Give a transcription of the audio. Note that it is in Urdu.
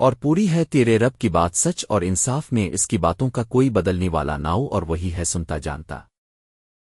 اور پوری ہے تیرے رب کی بات سچ اور انصاف میں اس کی باتوں کا کوئی بدلنے والا ناؤ اور وہی ہے سنتا جانتا۔